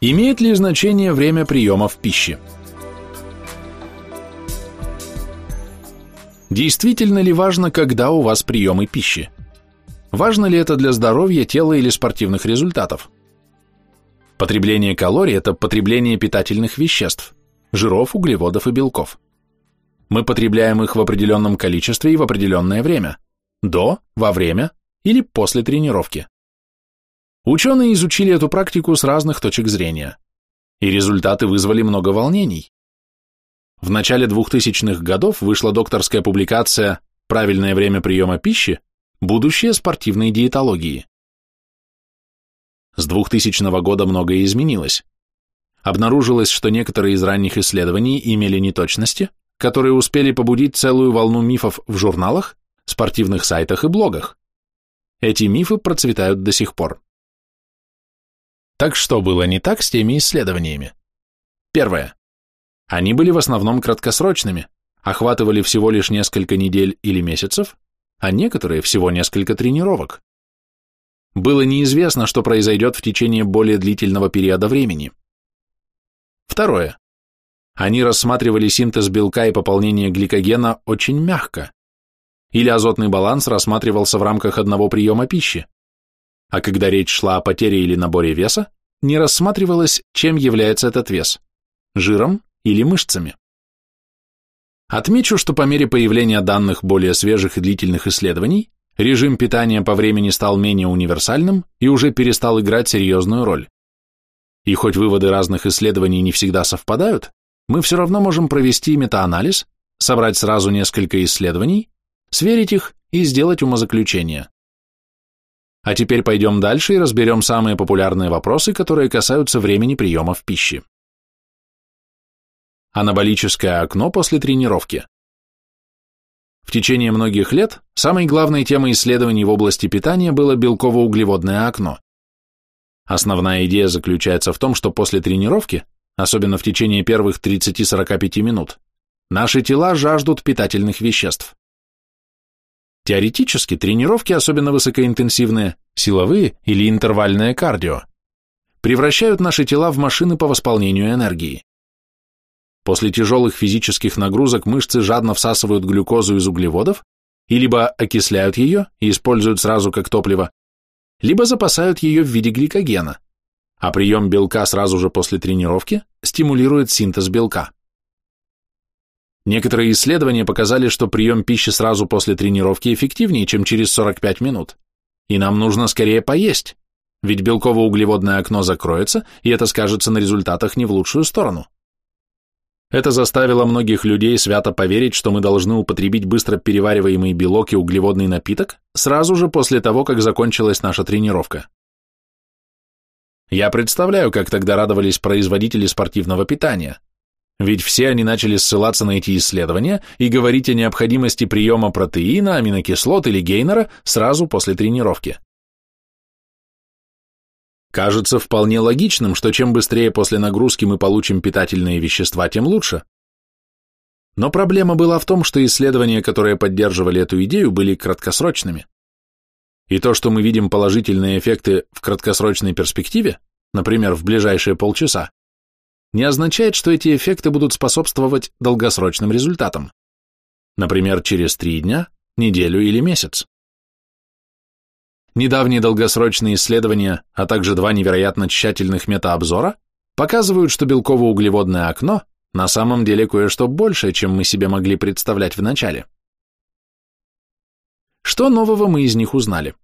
Имеет ли значение время приемов пищи? Действительно ли важно, когда у вас приемы пищи? Важно ли это для здоровья, тела или спортивных результатов? Потребление калорий – это потребление питательных веществ, жиров, углеводов и белков. Мы потребляем их в определенном количестве и в определенное время – до, во время или после тренировки. Ученые изучили эту практику с разных точек зрения, и результаты вызвали много волнений. В начале 2000-х годов вышла докторская публикация «Правильное время приема пищи. Будущее спортивной диетологии». С 2000 года многое изменилось. Обнаружилось, что некоторые из ранних исследований имели неточности, которые успели побудить целую волну мифов в журналах, спортивных сайтах и блогах. Эти мифы процветают до сих пор. Так что было не так с теми исследованиями? Первое. Они были в основном краткосрочными, охватывали всего лишь несколько недель или месяцев, а некоторые всего несколько тренировок. Было неизвестно, что произойдет в течение более длительного периода времени. Второе. Они рассматривали синтез белка и пополнение гликогена очень мягко. Или азотный баланс рассматривался в рамках одного приема пищи. А когда речь шла о потере или наборе веса, не рассматривалось, чем является этот вес – жиром или мышцами. Отмечу, что по мере появления данных более свежих и длительных исследований, режим питания по времени стал менее универсальным и уже перестал играть серьезную роль. И хоть выводы разных исследований не всегда совпадают, мы все равно можем провести метаанализ, собрать сразу несколько исследований, сверить их и сделать умозаключение. А теперь пойдем дальше и разберем самые популярные вопросы, которые касаются времени приемов пищи. Анаболическое окно после тренировки. В течение многих лет самой главной темой исследований в области питания было белково-углеводное окно. Основная идея заключается в том, что после тренировки, особенно в течение первых 30-45 минут, наши тела жаждут питательных веществ. Теоретически тренировки, особенно высокоинтенсивные, силовые или интервальное кардио, превращают наши тела в машины по восполнению энергии. После тяжелых физических нагрузок мышцы жадно всасывают глюкозу из углеводов и либо окисляют ее и используют сразу как топливо, либо запасают ее в виде гликогена, а прием белка сразу же после тренировки стимулирует синтез белка. Некоторые исследования показали, что прием пищи сразу после тренировки эффективнее, чем через 45 минут, и нам нужно скорее поесть, ведь белково-углеводное окно закроется, и это скажется на результатах не в лучшую сторону. Это заставило многих людей свято поверить, что мы должны употребить быстро перевариваемый белок и углеводный напиток сразу же после того, как закончилась наша тренировка. Я представляю, как тогда радовались производители спортивного питания. Ведь все они начали ссылаться на эти исследования и говорить о необходимости приема протеина, аминокислот или гейнера сразу после тренировки. Кажется вполне логичным, что чем быстрее после нагрузки мы получим питательные вещества, тем лучше. Но проблема была в том, что исследования, которые поддерживали эту идею, были краткосрочными. И то, что мы видим положительные эффекты в краткосрочной перспективе, например, в ближайшие полчаса, не означает, что эти эффекты будут способствовать долгосрочным результатам. Например, через три дня, неделю или месяц. Недавние долгосрочные исследования, а также два невероятно тщательных метаобзора показывают, что белково-углеводное окно на самом деле кое-что большее, чем мы себе могли представлять в начале. Что нового мы из них узнали?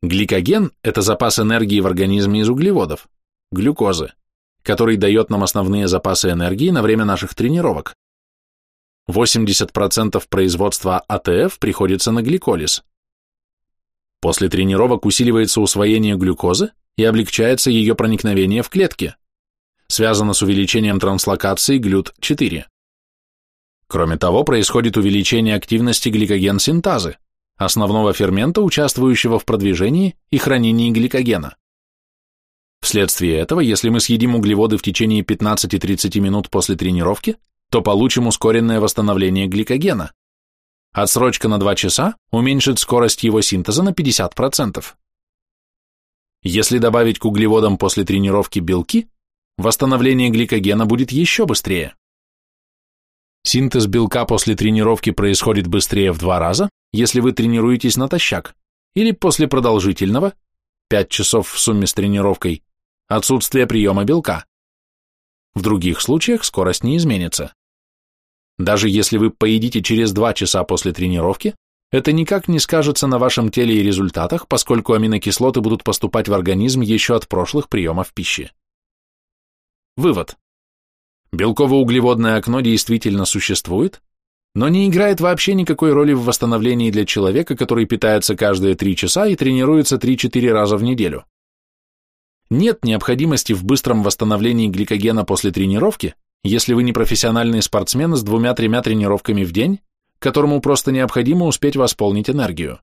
Гликоген – это запас энергии в организме из углеводов, глюкозы, который дает нам основные запасы энергии на время наших тренировок. 80% производства АТФ приходится на гликолиз – После тренировок усиливается усвоение глюкозы и облегчается ее проникновение в клетки. Связано с увеличением транслокации глют-4. Кроме того, происходит увеличение активности гликоген-синтазы, основного фермента, участвующего в продвижении и хранении гликогена. Вследствие этого, если мы съедим углеводы в течение 15-30 минут после тренировки, то получим ускоренное восстановление гликогена, Отсрочка на 2 часа уменьшит скорость его синтеза на 50%. Если добавить к углеводам после тренировки белки, восстановление гликогена будет еще быстрее. Синтез белка после тренировки происходит быстрее в два раза, если вы тренируетесь натощак, или после продолжительного, 5 часов в сумме с тренировкой, отсутствия приема белка. В других случаях скорость не изменится. Даже если вы поедите через 2 часа после тренировки, это никак не скажется на вашем теле и результатах, поскольку аминокислоты будут поступать в организм еще от прошлых приемов пищи. Вывод. Белково-углеводное окно действительно существует, но не играет вообще никакой роли в восстановлении для человека, который питается каждые 3 часа и тренируется 3-4 раза в неделю. Нет необходимости в быстром восстановлении гликогена после тренировки, если вы не профессиональный спортсмен с двумя-тремя тренировками в день, которому просто необходимо успеть восполнить энергию.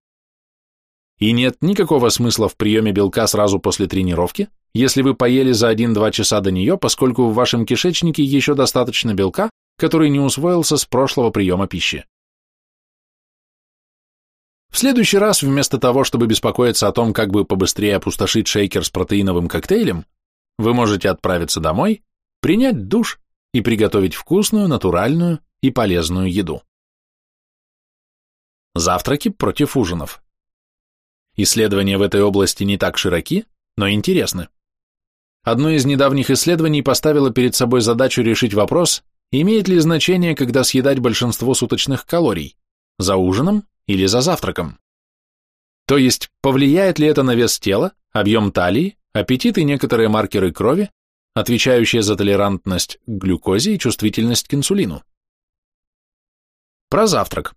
И нет никакого смысла в приеме белка сразу после тренировки, если вы поели за 1-2 часа до нее, поскольку в вашем кишечнике еще достаточно белка, который не усвоился с прошлого приема пищи. В следующий раз, вместо того, чтобы беспокоиться о том, как бы побыстрее опустошить шейкер с протеиновым коктейлем, вы можете отправиться домой, принять душ и приготовить вкусную, натуральную и полезную еду. Завтраки против ужинов. Исследования в этой области не так широки, но интересны. Одно из недавних исследований поставило перед собой задачу решить вопрос, имеет ли значение, когда съедать большинство суточных калорий, за ужином или за завтраком. То есть, повлияет ли это на вес тела, объем талии, аппетит и некоторые маркеры крови, отвечающие за толерантность к глюкозе и чувствительность к инсулину. Про завтрак.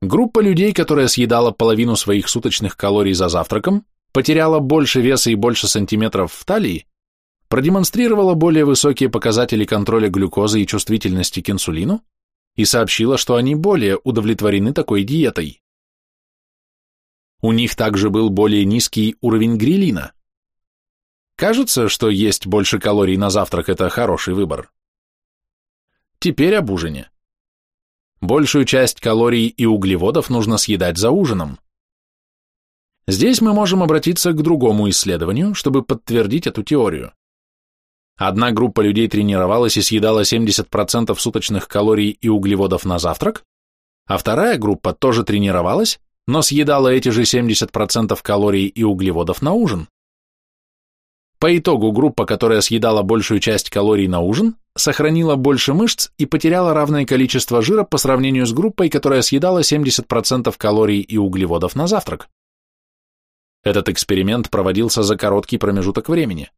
Группа людей, которая съедала половину своих суточных калорий за завтраком, потеряла больше веса и больше сантиметров в талии, продемонстрировала более высокие показатели контроля глюкозы и чувствительности к инсулину и сообщила, что они более удовлетворены такой диетой. У них также был более низкий уровень грилина, Кажется, что есть больше калорий на завтрак – это хороший выбор. Теперь об ужине. Большую часть калорий и углеводов нужно съедать за ужином. Здесь мы можем обратиться к другому исследованию, чтобы подтвердить эту теорию. Одна группа людей тренировалась и съедала 70% суточных калорий и углеводов на завтрак, а вторая группа тоже тренировалась, но съедала эти же 70% калорий и углеводов на ужин. По итогу группа, которая съедала большую часть калорий на ужин, сохранила больше мышц и потеряла равное количество жира по сравнению с группой, которая съедала 70% калорий и углеводов на завтрак. Этот эксперимент проводился за короткий промежуток времени.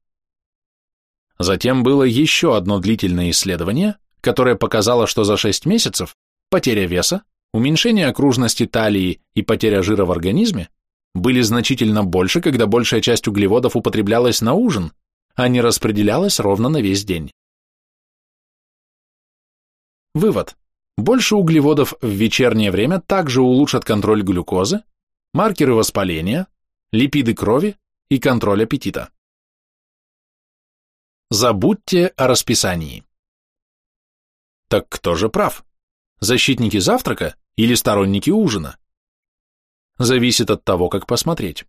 Затем было еще одно длительное исследование, которое показало, что за 6 месяцев потеря веса, уменьшение окружности талии и потеря жира в организме были значительно больше, когда большая часть углеводов употреблялась на ужин, а не распределялась ровно на весь день. Вывод. Больше углеводов в вечернее время также улучшат контроль глюкозы, маркеры воспаления, липиды крови и контроль аппетита. Забудьте о расписании. Так кто же прав? Защитники завтрака или сторонники ужина? зависит от того, как посмотреть.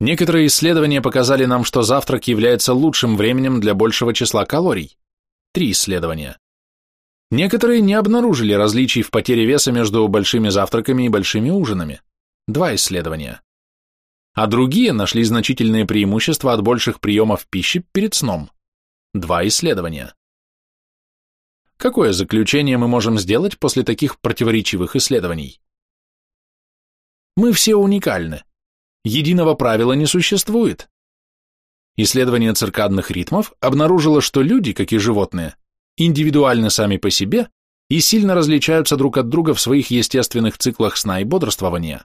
Некоторые исследования показали нам, что завтрак является лучшим временем для большего числа калорий. Три исследования. Некоторые не обнаружили различий в потере веса между большими завтраками и большими ужинами. Два исследования. А другие нашли значительные преимущества от больших приемов пищи перед сном. Два исследования. Какое заключение мы можем сделать после таких противоречивых исследований? Мы все уникальны. Единого правила не существует. Исследование циркадных ритмов обнаружило, что люди, как и животные, индивидуальны сами по себе и сильно различаются друг от друга в своих естественных циклах сна и бодрствования.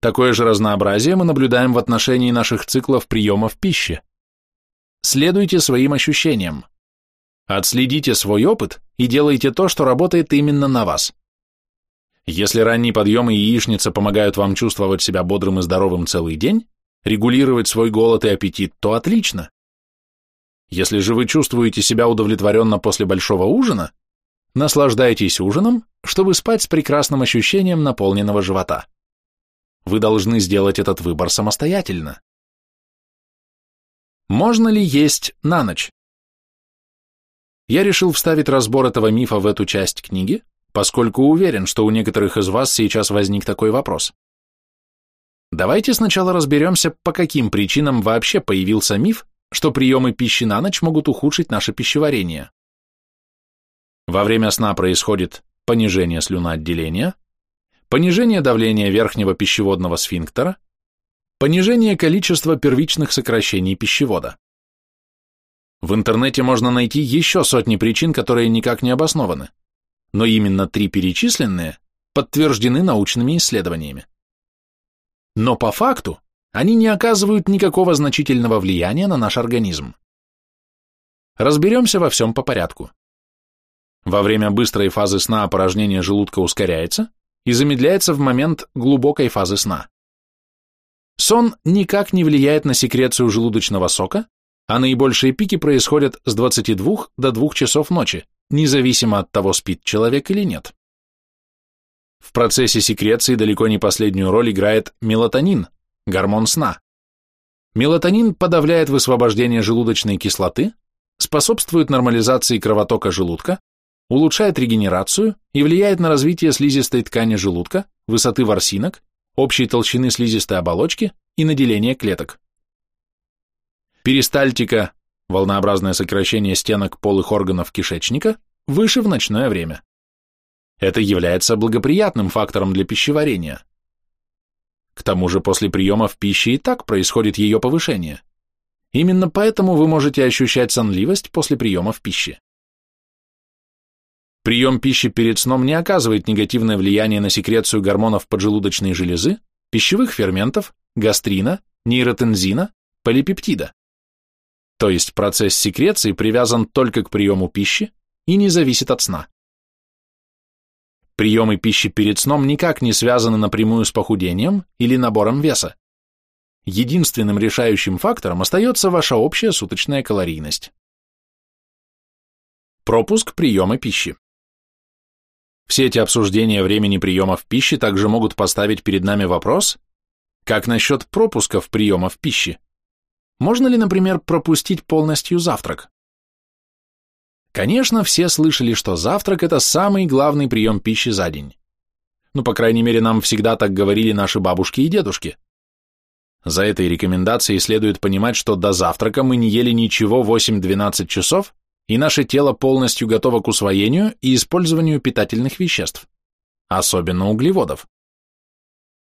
Такое же разнообразие мы наблюдаем в отношении наших циклов приемов пищи. Следуйте своим ощущениям. Отследите свой опыт и делайте то, что работает именно на вас. Если ранний подъем и яичница помогают вам чувствовать себя бодрым и здоровым целый день, регулировать свой голод и аппетит, то отлично. Если же вы чувствуете себя удовлетворенно после большого ужина, наслаждайтесь ужином, чтобы спать с прекрасным ощущением наполненного живота. Вы должны сделать этот выбор самостоятельно. Можно ли есть на ночь? Я решил вставить разбор этого мифа в эту часть книги, поскольку уверен, что у некоторых из вас сейчас возник такой вопрос. Давайте сначала разберемся, по каким причинам вообще появился миф, что приемы пищи на ночь могут ухудшить наше пищеварение. Во время сна происходит понижение слюноотделения, понижение давления верхнего пищеводного сфинктера, понижение количества первичных сокращений пищевода. В интернете можно найти еще сотни причин, которые никак не обоснованы, но именно три перечисленные подтверждены научными исследованиями. Но по факту они не оказывают никакого значительного влияния на наш организм. Разберемся во всем по порядку. Во время быстрой фазы сна опорожнение желудка ускоряется и замедляется в момент глубокой фазы сна. Сон никак не влияет на секрецию желудочного сока, а наибольшие пики происходят с 22 до 2 часов ночи, независимо от того, спит человек или нет. В процессе секреции далеко не последнюю роль играет мелатонин, гормон сна. Мелатонин подавляет высвобождение желудочной кислоты, способствует нормализации кровотока желудка, улучшает регенерацию и влияет на развитие слизистой ткани желудка, высоты ворсинок, общей толщины слизистой оболочки и на деление клеток. Перистальтика, волнообразное сокращение стенок полых органов кишечника, выше в ночное время. Это является благоприятным фактором для пищеварения. К тому же после приема в пище и так происходит ее повышение. Именно поэтому вы можете ощущать сонливость после приема в пище. Прием пищи перед сном не оказывает негативное влияние на секрецию гормонов поджелудочной железы, пищевых ферментов, гастрина, нейротензина, полипептида. То есть процесс секреции привязан только к приему пищи и не зависит от сна. Приемы пищи перед сном никак не связаны напрямую с похудением или набором веса. Единственным решающим фактором остается ваша общая суточная калорийность. Пропуск приема пищи. Все эти обсуждения времени приемов пищи также могут поставить перед нами вопрос, как насчет пропусков приемов пищи? Можно ли, например, пропустить полностью завтрак? Конечно, все слышали, что завтрак – это самый главный прием пищи за день. Ну, по крайней мере, нам всегда так говорили наши бабушки и дедушки. За этой рекомендацией следует понимать, что до завтрака мы не ели ничего 8-12 часов, и наше тело полностью готово к усвоению и использованию питательных веществ, особенно углеводов.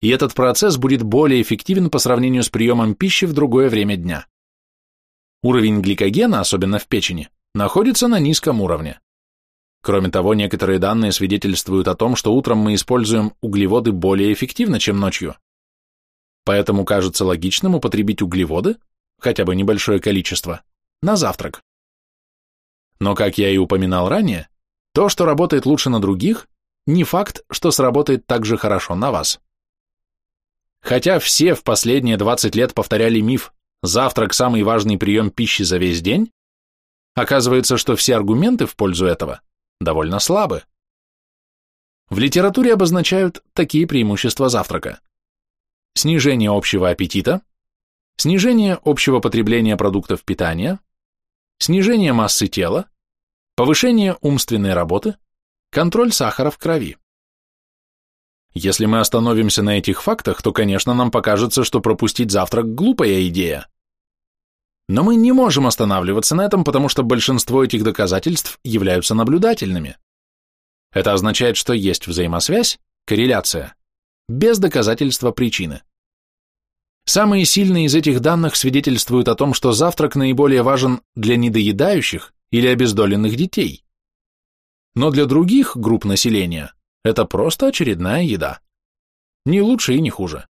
И этот процесс будет более эффективен по сравнению с приемом пищи в другое время дня. Уровень гликогена, особенно в печени, находится на низком уровне. Кроме того, некоторые данные свидетельствуют о том, что утром мы используем углеводы более эффективно, чем ночью. Поэтому кажется логичным употребить углеводы, хотя бы небольшое количество, на завтрак. Но, как я и упоминал ранее, то, что работает лучше на других, не факт, что сработает так же хорошо на вас. Хотя все в последние 20 лет повторяли миф «завтрак – самый важный прием пищи за весь день», Оказывается, что все аргументы в пользу этого довольно слабы. В литературе обозначают такие преимущества завтрака. Снижение общего аппетита, снижение общего потребления продуктов питания, снижение массы тела, повышение умственной работы, контроль сахара в крови. Если мы остановимся на этих фактах, то, конечно, нам покажется, что пропустить завтрак – глупая идея. Но мы не можем останавливаться на этом, потому что большинство этих доказательств являются наблюдательными. Это означает, что есть взаимосвязь, корреляция, без доказательства причины. Самые сильные из этих данных свидетельствуют о том, что завтрак наиболее важен для недоедающих или обездоленных детей. Но для других групп населения это просто очередная еда. Не лучше и не хуже.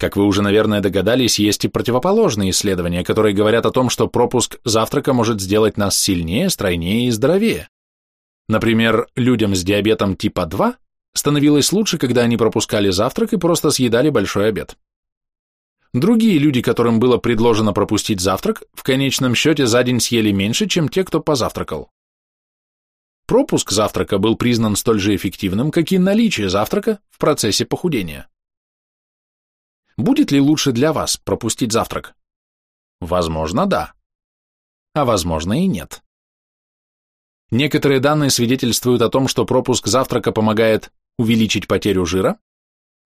Как вы уже, наверное, догадались, есть и противоположные исследования, которые говорят о том, что пропуск завтрака может сделать нас сильнее, стройнее и здоровее. Например, людям с диабетом типа 2 становилось лучше, когда они пропускали завтрак и просто съедали большой обед. Другие люди, которым было предложено пропустить завтрак, в конечном счете за день съели меньше, чем те, кто позавтракал. Пропуск завтрака был признан столь же эффективным, как и наличие завтрака в процессе похудения. Будет ли лучше для вас пропустить завтрак? Возможно, да. А возможно и нет. Некоторые данные свидетельствуют о том, что пропуск завтрака помогает увеличить потерю жира,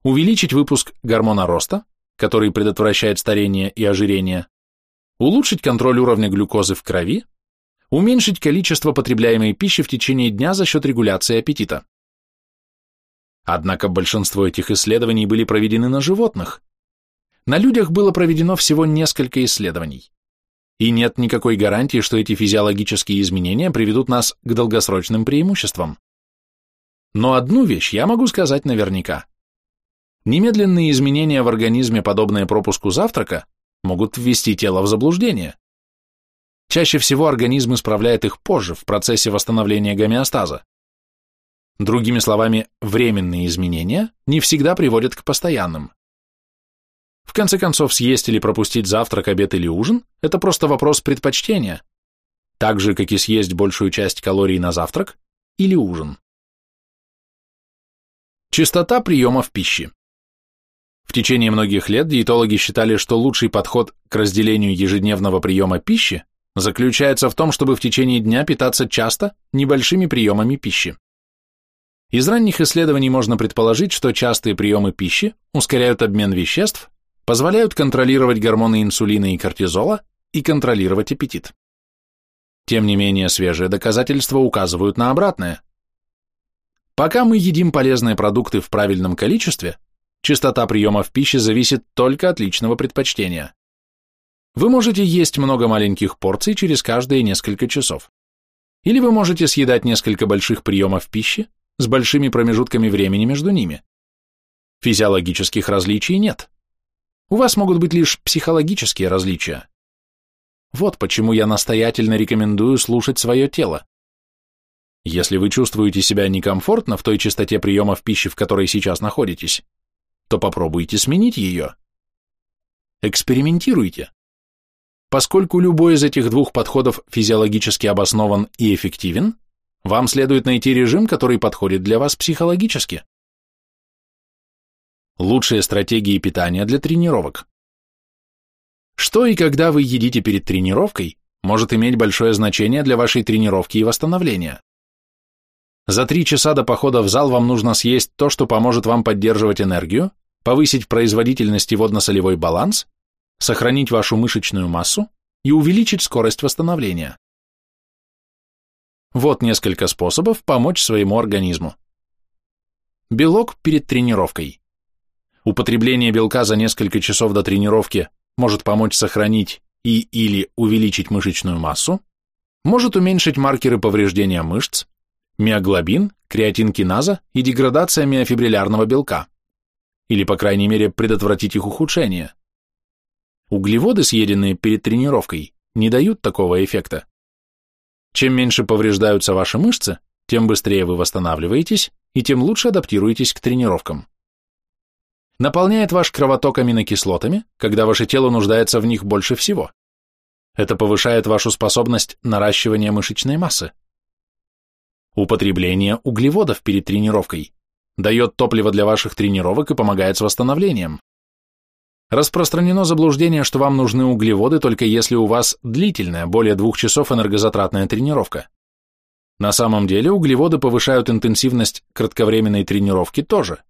увеличить выпуск гормона роста, который предотвращает старение и ожирение, улучшить контроль уровня глюкозы в крови, уменьшить количество потребляемой пищи в течение дня за счет регуляции аппетита. Однако большинство этих исследований были проведены на животных. На людях было проведено всего несколько исследований. И нет никакой гарантии, что эти физиологические изменения приведут нас к долгосрочным преимуществам. Но одну вещь я могу сказать наверняка. Немедленные изменения в организме, подобные пропуску завтрака, могут ввести тело в заблуждение. Чаще всего организм исправляет их позже, в процессе восстановления гомеостаза. Другими словами, временные изменения не всегда приводят к постоянным. В конце концов, съесть или пропустить завтрак, обед или ужин – это просто вопрос предпочтения, так же, как и съесть большую часть калорий на завтрак или ужин. Частота приемов пищи. В течение многих лет диетологи считали, что лучший подход к разделению ежедневного приема пищи заключается в том, чтобы в течение дня питаться часто небольшими приемами пищи. Из ранних исследований можно предположить, что частые приемы пищи ускоряют обмен веществ, позволяют контролировать гормоны инсулина и кортизола и контролировать аппетит. Тем не менее, свежие доказательства указывают на обратное. Пока мы едим полезные продукты в правильном количестве, частота приемов пищи зависит только от личного предпочтения. Вы можете есть много маленьких порций через каждые несколько часов. Или вы можете съедать несколько больших приемов пищи с большими промежутками времени между ними. Физиологических различий нет. У вас могут быть лишь психологические различия. Вот почему я настоятельно рекомендую слушать свое тело. Если вы чувствуете себя некомфортно в той частоте приемов пищи, в которой сейчас находитесь, то попробуйте сменить ее. Экспериментируйте. Поскольку любой из этих двух подходов физиологически обоснован и эффективен, вам следует найти режим, который подходит для вас психологически. Лучшие стратегии питания для тренировок. Что и когда вы едите перед тренировкой, может иметь большое значение для вашей тренировки и восстановления. За три часа до похода в зал вам нужно съесть то, что поможет вам поддерживать энергию, повысить производительность и водно-солевой баланс, сохранить вашу мышечную массу и увеличить скорость восстановления. Вот несколько способов помочь своему организму. Белок перед тренировкой. Употребление белка за несколько часов до тренировки может помочь сохранить и или увеличить мышечную массу, может уменьшить маркеры повреждения мышц, миоглобин, креатинкиназа и деградация миофибриллярного белка, или, по крайней мере, предотвратить их ухудшение. Углеводы, съеденные перед тренировкой, не дают такого эффекта. Чем меньше повреждаются ваши мышцы, тем быстрее вы восстанавливаетесь и тем лучше адаптируетесь к тренировкам. Наполняет ваш кровоток аминокислотами, когда ваше тело нуждается в них больше всего. Это повышает вашу способность наращивания мышечной массы. Употребление углеводов перед тренировкой дает топливо для ваших тренировок и помогает с восстановлением. Распространено заблуждение, что вам нужны углеводы только если у вас длительная, более двух часов энергозатратная тренировка. На самом деле углеводы повышают интенсивность кратковременной тренировки тоже,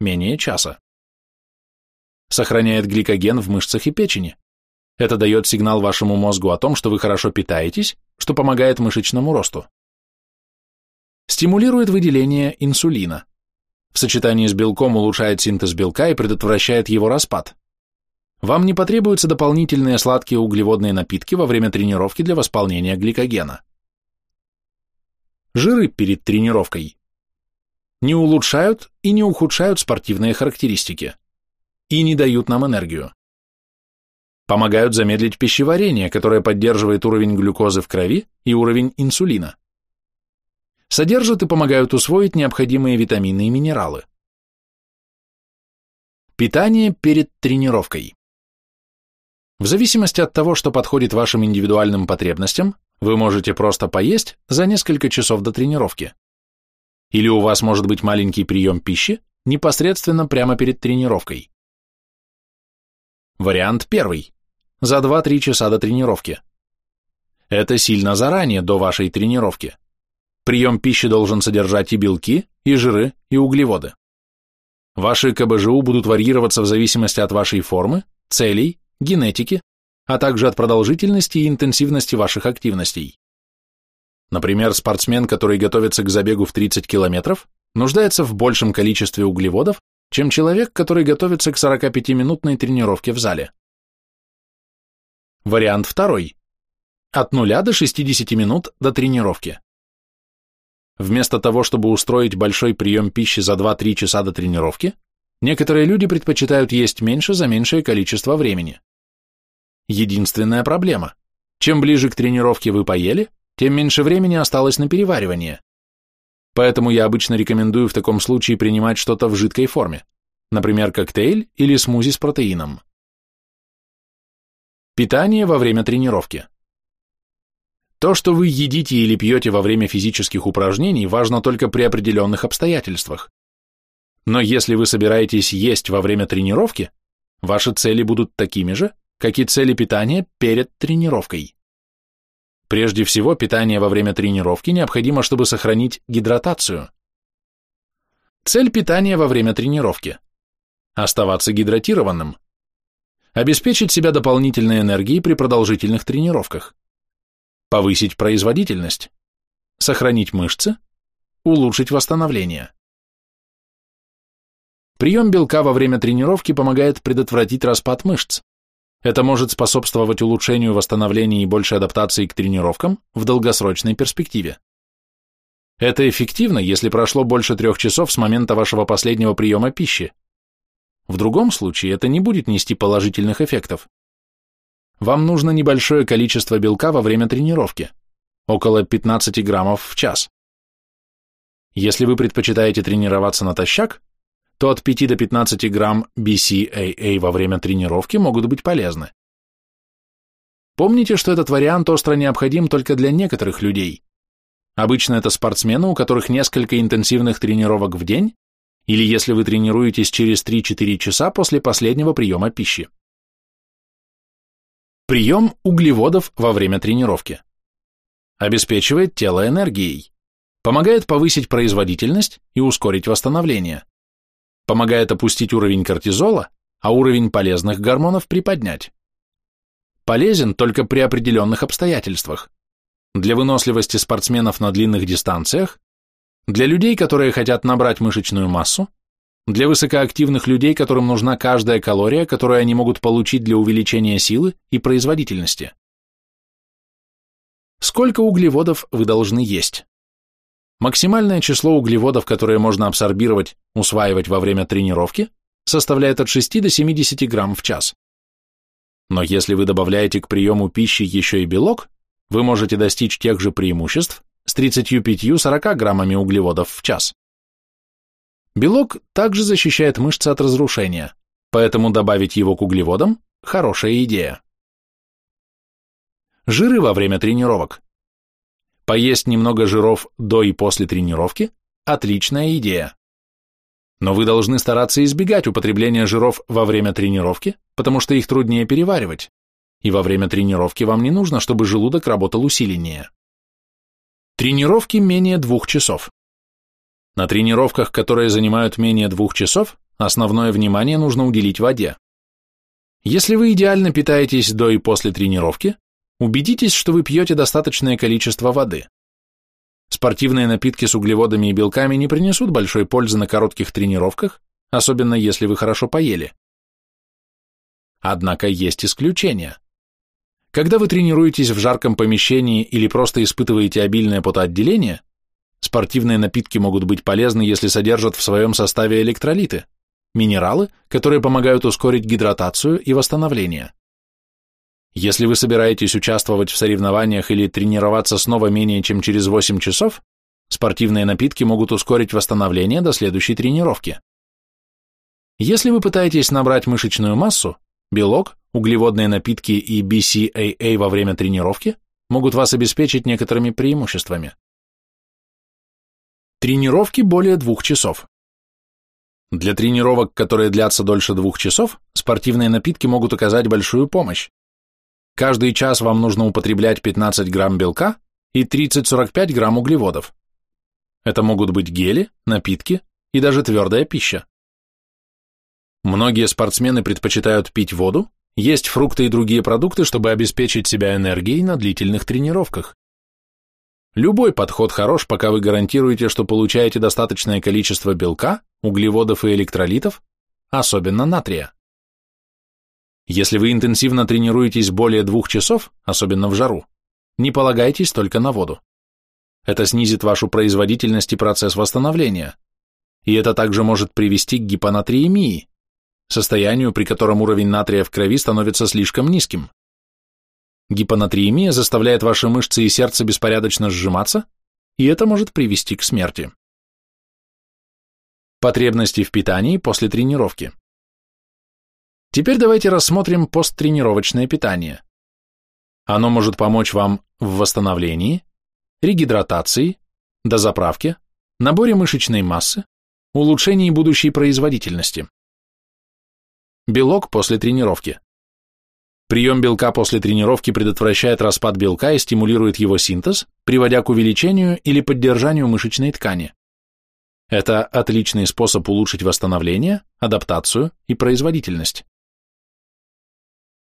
менее часа. Сохраняет гликоген в мышцах и печени. Это дает сигнал вашему мозгу о том, что вы хорошо питаетесь, что помогает мышечному росту. Стимулирует выделение инсулина. В сочетании с белком улучшает синтез белка и предотвращает его распад. Вам не потребуются дополнительные сладкие углеводные напитки во время тренировки для восполнения гликогена. Жиры перед тренировкой не улучшают и не ухудшают спортивные характеристики и не дают нам энергию. Помогают замедлить пищеварение, которое поддерживает уровень глюкозы в крови и уровень инсулина. Содержат и помогают усвоить необходимые витамины и минералы. Питание перед тренировкой. В зависимости от того, что подходит вашим индивидуальным потребностям, вы можете просто поесть за несколько часов до тренировки. Или у вас может быть маленький прием пищи непосредственно прямо перед тренировкой. Вариант первый. за 2-3 часа до тренировки. Это сильно заранее, до вашей тренировки. Прием пищи должен содержать и белки, и жиры, и углеводы. Ваши КБЖУ будут варьироваться в зависимости от вашей формы, целей, генетики, а также от продолжительности и интенсивности ваших активностей. Например, спортсмен, который готовится к забегу в 30 километров, нуждается в большем количестве углеводов, чем человек, который готовится к 45-минутной тренировке в зале. Вариант второй. От 0 до 60 минут до тренировки. Вместо того, чтобы устроить большой прием пищи за 2-3 часа до тренировки, некоторые люди предпочитают есть меньше за меньшее количество времени. Единственная проблема. Чем ближе к тренировке вы поели, тем меньше времени осталось на переваривание. Поэтому я обычно рекомендую в таком случае принимать что-то в жидкой форме, например, коктейль или смузи с протеином. Питание во время тренировки. То, что вы едите или пьете во время физических упражнений, важно только при определенных обстоятельствах. Но если вы собираетесь есть во время тренировки, ваши цели будут такими же, как и цели питания перед тренировкой. Прежде всего, питание во время тренировки необходимо, чтобы сохранить гидратацию. Цель питания во время тренировки – оставаться гидратированным, обеспечить себя дополнительной энергией при продолжительных тренировках, повысить производительность, сохранить мышцы, улучшить восстановление. Прием белка во время тренировки помогает предотвратить распад мышц, это может способствовать улучшению восстановления и большей адаптации к тренировкам в долгосрочной перспективе. Это эффективно, если прошло больше трех часов с момента вашего последнего приема пищи. В другом случае это не будет нести положительных эффектов. Вам нужно небольшое количество белка во время тренировки, около 15 граммов в час. Если вы предпочитаете тренироваться натощак, то от 5 до 15 грамм BCAA во время тренировки могут быть полезны. Помните, что этот вариант остро необходим только для некоторых людей. Обычно это спортсмены, у которых несколько интенсивных тренировок в день, или если вы тренируетесь через 3-4 часа после последнего приема пищи. Прием углеводов во время тренировки. Обеспечивает тело энергией. Помогает повысить производительность и ускорить восстановление помогает опустить уровень кортизола, а уровень полезных гормонов приподнять. Полезен только при определенных обстоятельствах. Для выносливости спортсменов на длинных дистанциях, для людей, которые хотят набрать мышечную массу, для высокоактивных людей, которым нужна каждая калория, которую они могут получить для увеличения силы и производительности. Сколько углеводов вы должны есть? Максимальное число углеводов, которые можно абсорбировать, усваивать во время тренировки, составляет от 6 до 70 грамм в час. Но если вы добавляете к приему пищи еще и белок, вы можете достичь тех же преимуществ с 35-40 граммами углеводов в час. Белок также защищает мышцы от разрушения, поэтому добавить его к углеводам – хорошая идея. Жиры во время тренировок. Поесть немного жиров до и после тренировки – отличная идея. Но вы должны стараться избегать употребления жиров во время тренировки, потому что их труднее переваривать, и во время тренировки вам не нужно, чтобы желудок работал усиленнее. Тренировки менее двух часов. На тренировках, которые занимают менее двух часов, основное внимание нужно уделить воде. Если вы идеально питаетесь до и после тренировки, Убедитесь, что вы пьете достаточное количество воды. Спортивные напитки с углеводами и белками не принесут большой пользы на коротких тренировках, особенно если вы хорошо поели. Однако есть исключения. Когда вы тренируетесь в жарком помещении или просто испытываете обильное потоотделение, спортивные напитки могут быть полезны, если содержат в своем составе электролиты, минералы, которые помогают ускорить гидратацию и восстановление. Если вы собираетесь участвовать в соревнованиях или тренироваться снова менее чем через 8 часов, спортивные напитки могут ускорить восстановление до следующей тренировки. Если вы пытаетесь набрать мышечную массу, белок, углеводные напитки и BCAA во время тренировки могут вас обеспечить некоторыми преимуществами. Тренировки более двух часов. Для тренировок, которые длятся дольше двух часов, спортивные напитки могут оказать большую помощь, Каждый час вам нужно употреблять 15 грамм белка и 30-45 грамм углеводов. Это могут быть гели, напитки и даже твердая пища. Многие спортсмены предпочитают пить воду, есть фрукты и другие продукты, чтобы обеспечить себя энергией на длительных тренировках. Любой подход хорош, пока вы гарантируете, что получаете достаточное количество белка, углеводов и электролитов, особенно натрия. Если вы интенсивно тренируетесь более двух часов, особенно в жару, не полагайтесь только на воду. Это снизит вашу производительность и процесс восстановления. И это также может привести к гипонатриемии, состоянию, при котором уровень натрия в крови становится слишком низким. Гипонатриемия заставляет ваши мышцы и сердце беспорядочно сжиматься, и это может привести к смерти. Потребности в питании после тренировки. Теперь давайте рассмотрим посттренировочное питание. Оно может помочь вам в восстановлении, регидратации, дозаправке, наборе мышечной массы, улучшении будущей производительности. Белок после тренировки. Прием белка после тренировки предотвращает распад белка и стимулирует его синтез, приводя к увеличению или поддержанию мышечной ткани. Это отличный способ улучшить восстановление, адаптацию и производительность.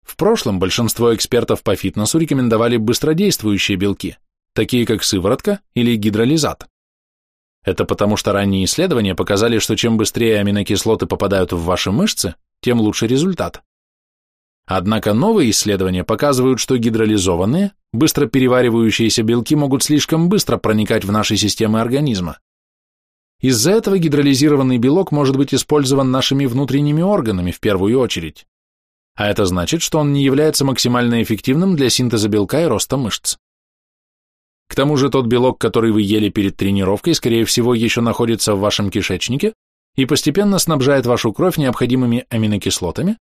В прошлом большинство экспертов по фитнесу рекомендовали быстродействующие белки, такие как сыворотка или гидролизат. Это потому что ранние исследования показали, что чем быстрее аминокислоты попадают в ваши мышцы, тем лучше результат. Однако новые исследования показывают, что гидролизованные, быстро переваривающиеся белки могут слишком быстро проникать в наши системы организма. Из-за этого гидролизированный белок может быть использован нашими внутренними органами в первую очередь. А это значит, что он не является максимально эффективным для синтеза белка и роста мышц. К тому же тот белок, который вы ели перед тренировкой, скорее всего, еще находится в вашем кишечнике и постепенно снабжает вашу кровь необходимыми аминокислотами,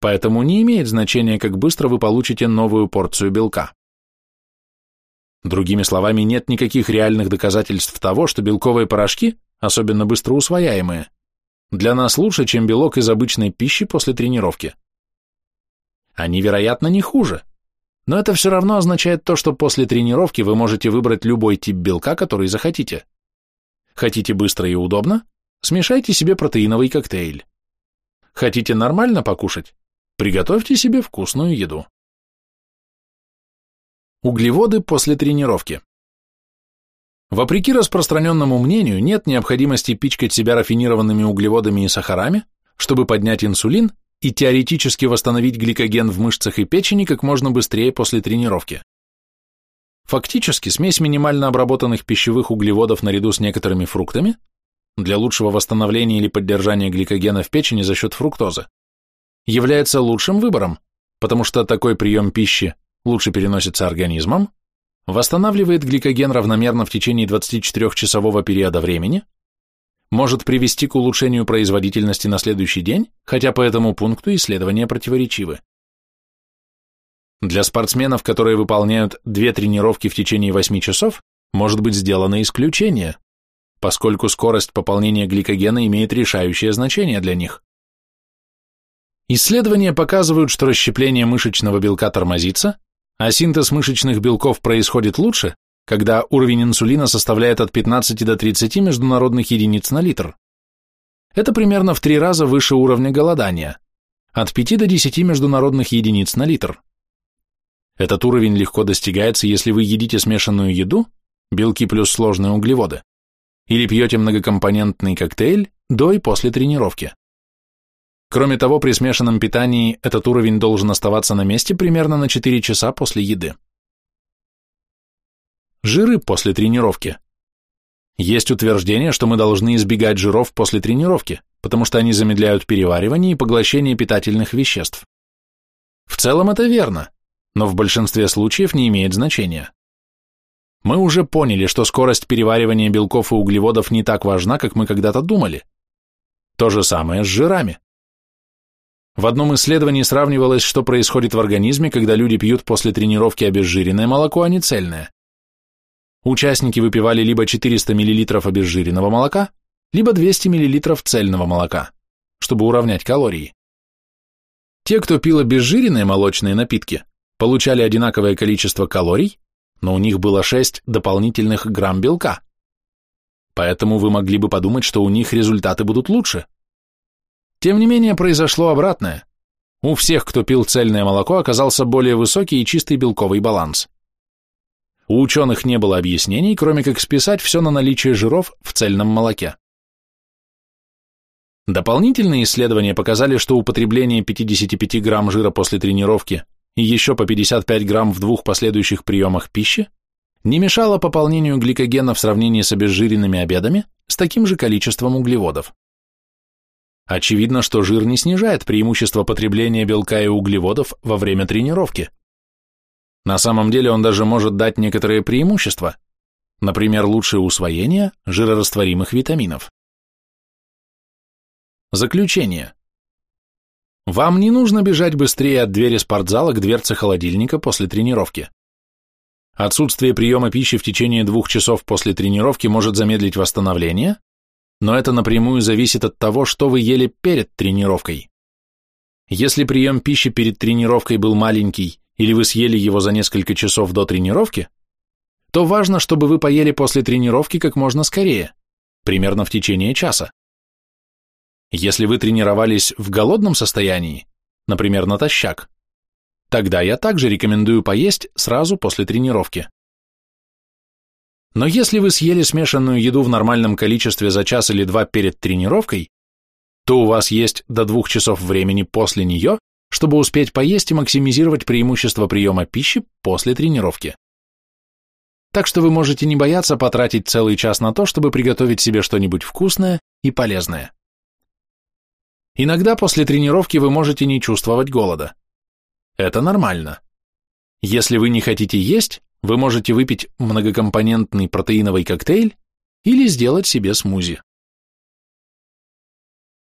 поэтому не имеет значения, как быстро вы получите новую порцию белка. Другими словами, нет никаких реальных доказательств того, что белковые порошки, особенно быстро усвояемые, для нас лучше, чем белок из обычной пищи после тренировки. Они, вероятно, не хуже, но это все равно означает то, что после тренировки вы можете выбрать любой тип белка, который захотите. Хотите быстро и удобно? Смешайте себе протеиновый коктейль. Хотите нормально покушать? Приготовьте себе вкусную еду. Углеводы после тренировки. Вопреки распространенному мнению, нет необходимости пичкать себя рафинированными углеводами и сахарами, чтобы поднять инсулин и теоретически восстановить гликоген в мышцах и печени как можно быстрее после тренировки. Фактически смесь минимально обработанных пищевых углеводов наряду с некоторыми фруктами для лучшего восстановления или поддержания гликогена в печени за счет фруктозы, является лучшим выбором, потому что такой прием пищи лучше переносится организмом, восстанавливает гликоген равномерно в течение 24-часового периода времени, может привести к улучшению производительности на следующий день, хотя по этому пункту исследования противоречивы. Для спортсменов, которые выполняют две тренировки в течение 8 часов, может быть сделано исключение, поскольку скорость пополнения гликогена имеет решающее значение для них. Исследования показывают, что расщепление мышечного белка тормозится, а синтез мышечных белков происходит лучше, когда уровень инсулина составляет от 15 до 30 международных единиц на литр. Это примерно в три раза выше уровня голодания, от 5 до 10 международных единиц на литр. Этот уровень легко достигается, если вы едите смешанную еду, белки плюс сложные углеводы, или пьете многокомпонентный коктейль до и после тренировки. Кроме того, при смешанном питании этот уровень должен оставаться на месте примерно на 4 часа после еды. Жиры после тренировки. Есть утверждение, что мы должны избегать жиров после тренировки, потому что они замедляют переваривание и поглощение питательных веществ. В целом это верно, но в большинстве случаев не имеет значения. Мы уже поняли, что скорость переваривания белков и углеводов не так важна, как мы когда-то думали. То же самое с жирами. В одном исследовании сравнивалось, что происходит в организме, когда люди пьют после тренировки обезжиренное молоко, а не цельное. Участники выпивали либо 400 мл обезжиренного молока, либо 200 мл цельного молока, чтобы уравнять калории. Те, кто пил обезжиренные молочные напитки, получали одинаковое количество калорий, но у них было 6 дополнительных грамм белка. Поэтому вы могли бы подумать, что у них результаты будут лучше. Тем не менее, произошло обратное. У всех, кто пил цельное молоко, оказался более высокий и чистый белковый баланс. У ученых не было объяснений, кроме как списать все на наличие жиров в цельном молоке. Дополнительные исследования показали, что употребление 55 грамм жира после тренировки и еще по 55 грамм в двух последующих приемах пищи не мешало пополнению гликогена в сравнении с обезжиренными обедами с таким же количеством углеводов. Очевидно, что жир не снижает преимущество потребления белка и углеводов во время тренировки. На самом деле он даже может дать некоторые преимущества, например, лучшее усвоение жирорастворимых витаминов. Заключение. Вам не нужно бежать быстрее от двери спортзала к дверце холодильника после тренировки. Отсутствие приема пищи в течение двух часов после тренировки может замедлить восстановление, но это напрямую зависит от того, что вы ели перед тренировкой. Если прием пищи перед тренировкой был маленький или вы съели его за несколько часов до тренировки, то важно, чтобы вы поели после тренировки как можно скорее, примерно в течение часа. Если вы тренировались в голодном состоянии, например, натощак, тогда я также рекомендую поесть сразу после тренировки. Но если вы съели смешанную еду в нормальном количестве за час или два перед тренировкой, то у вас есть до двух часов времени после нее, чтобы успеть поесть и максимизировать преимущество приема пищи после тренировки. Так что вы можете не бояться потратить целый час на то, чтобы приготовить себе что-нибудь вкусное и полезное. Иногда после тренировки вы можете не чувствовать голода. Это нормально. Если вы не хотите есть, вы можете выпить многокомпонентный протеиновый коктейль или сделать себе смузи.